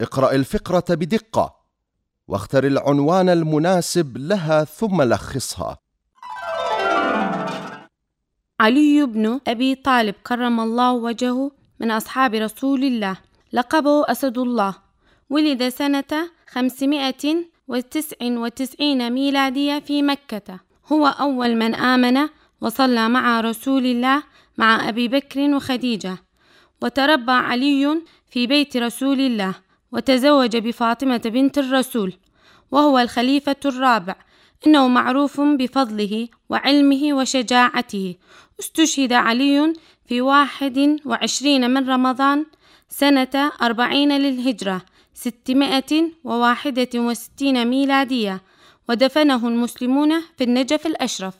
اقرأ الفقرة بدقة واختر العنوان المناسب لها ثم لخصها. علي بن أبي طالب كرم الله وجهه من أصحاب رسول الله. لقبه أسد الله. ولد سنة خمسمائة وتسع وتسعين ميلادية في مكة. هو أول من آمن وصلى مع رسول الله مع أبي بكر وخديجة. وتربى علي في بيت رسول الله. وتزوج بفاطمة بنت الرسول وهو الخليفة الرابع. إنه معروف بفضله وعلمه وشجاعته. استشهد علي في واحد وعشرين من رمضان سنة أربعين للهجرة ستمائة وواحدة وستين ميلادية. ودفنه المسلمون في النجف الأشرف.